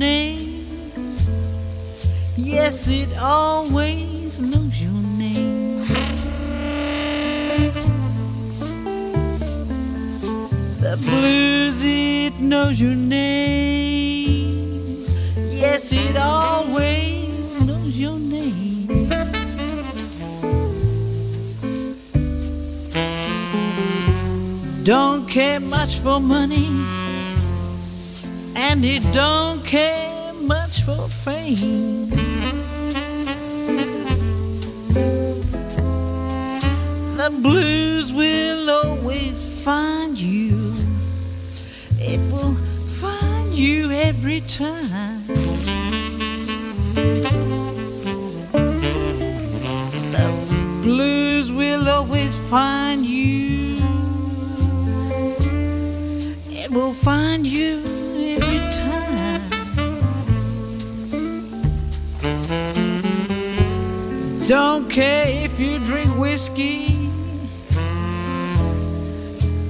name. Yes, it always knows your name. The blues, it knows your name. Yes, it always knows your name. Don't care much for money and it don't care much for fame. The blues will always find you. It will find you every time. The blues will always find you. It will find you Don't care if you drink whiskey,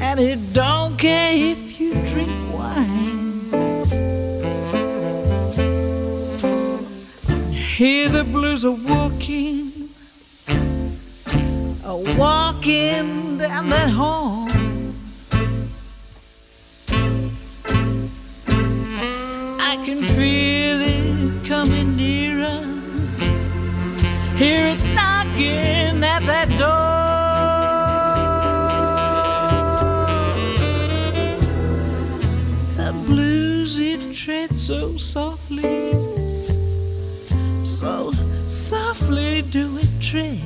and it don't care if you drink wine. Hear the blues are walking, are walking down that hall. Blues it treads so softly, so softly do it tread.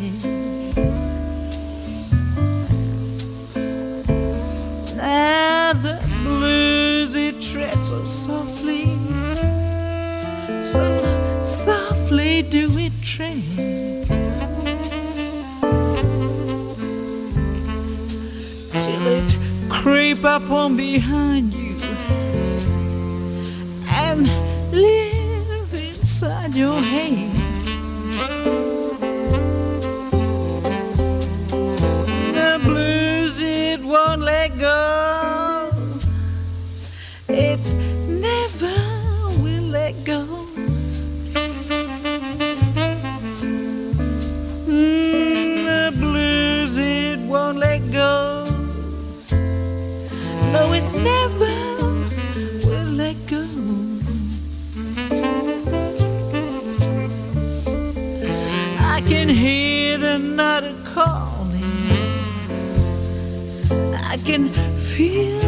Now the blues it treads so softly, so softly do it tread. Till it creep up on behind you your head. I can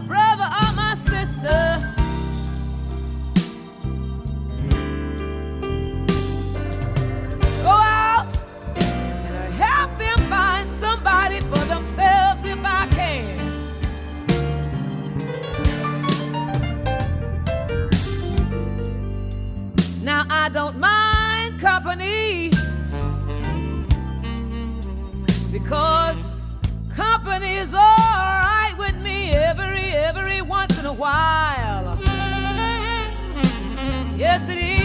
my brother or my sister. Go out and help them find somebody for themselves if I can. Now I don't mind company. Yes, it is.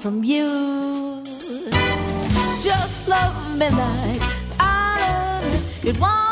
from you. Just love me like of it. You'd want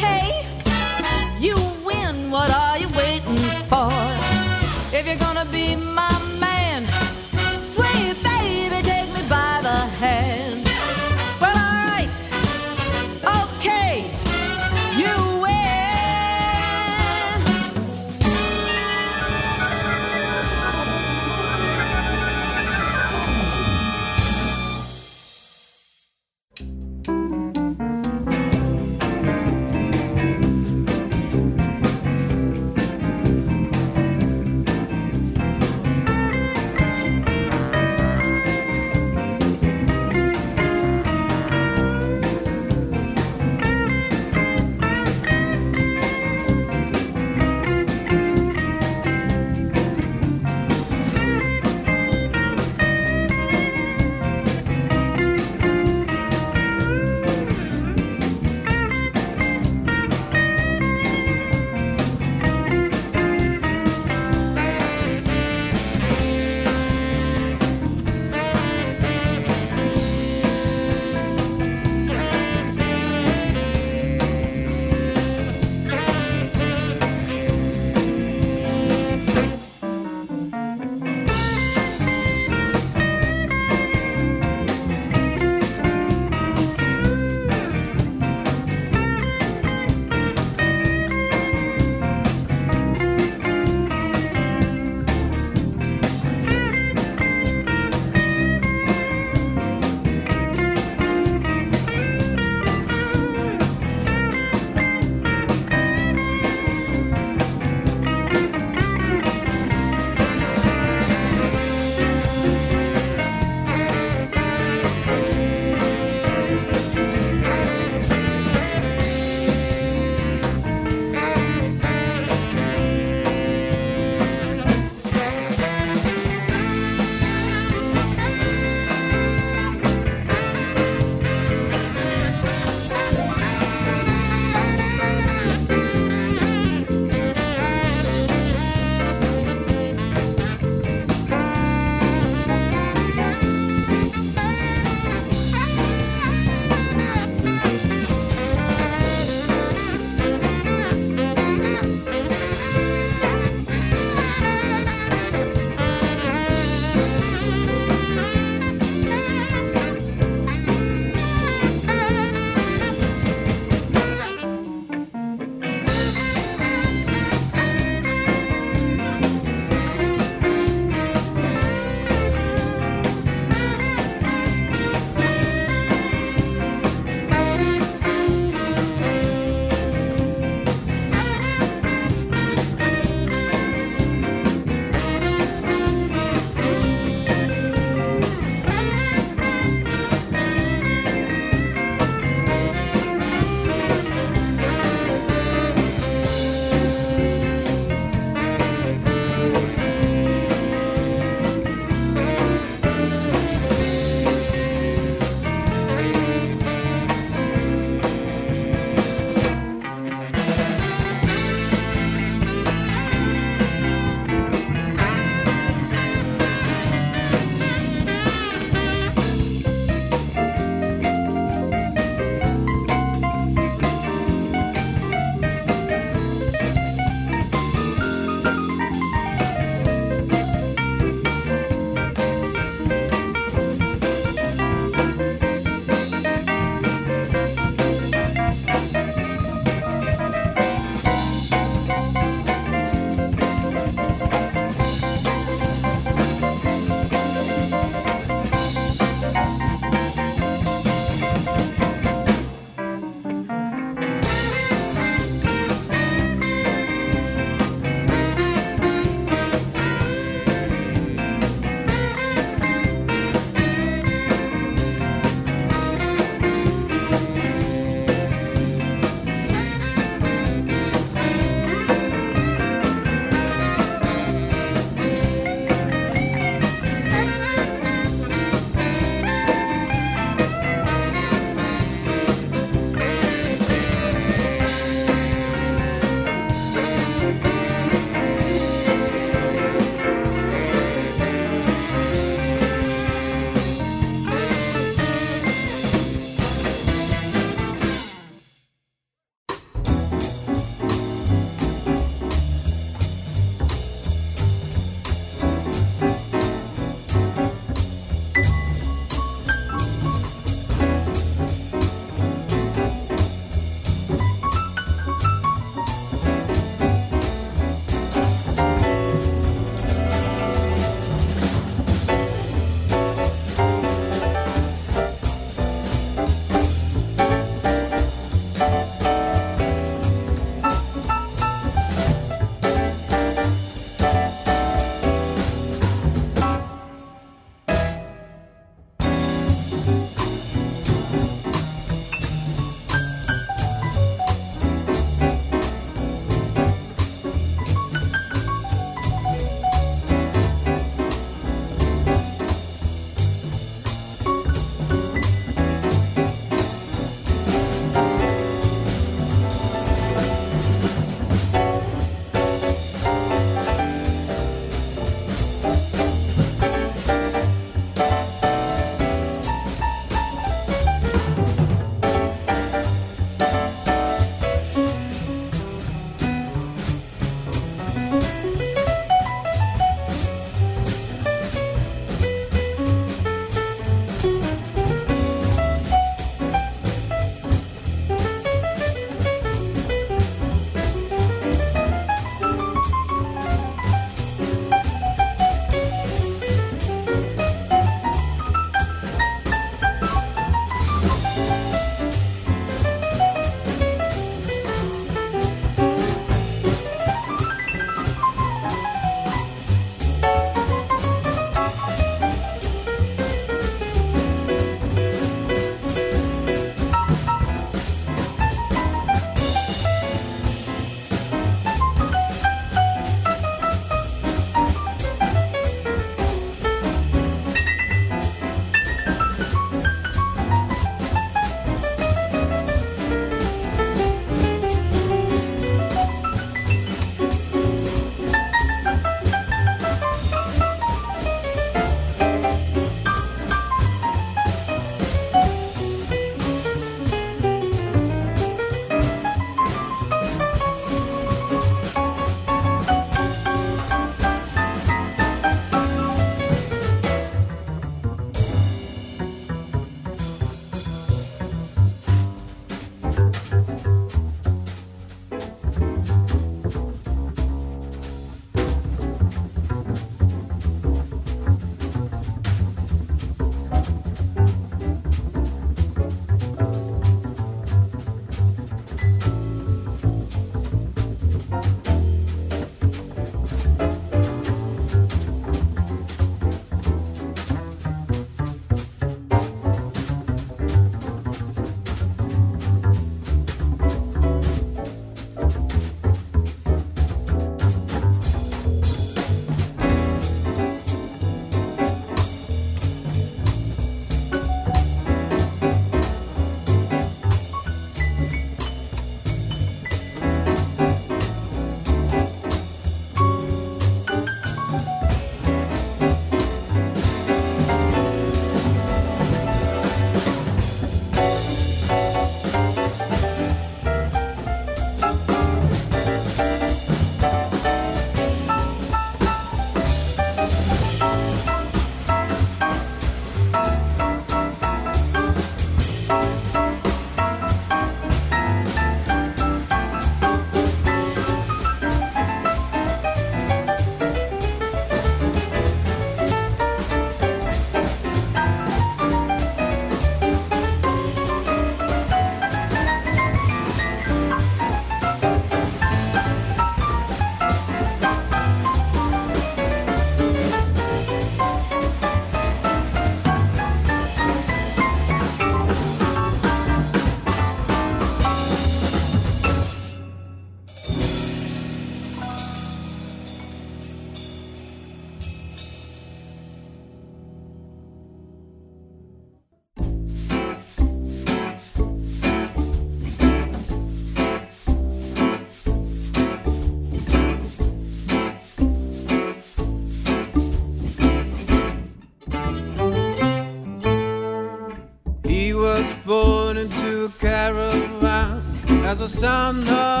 sun up.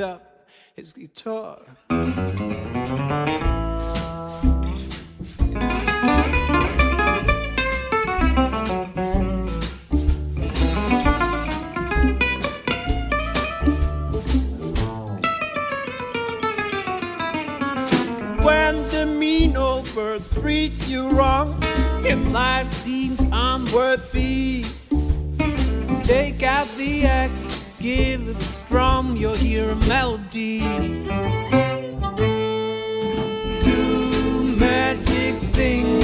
up his guitar. When the mean old over treats you wrong and life seems unworthy, take out the axe, give it drum, you'll hear a melody. Do magic things.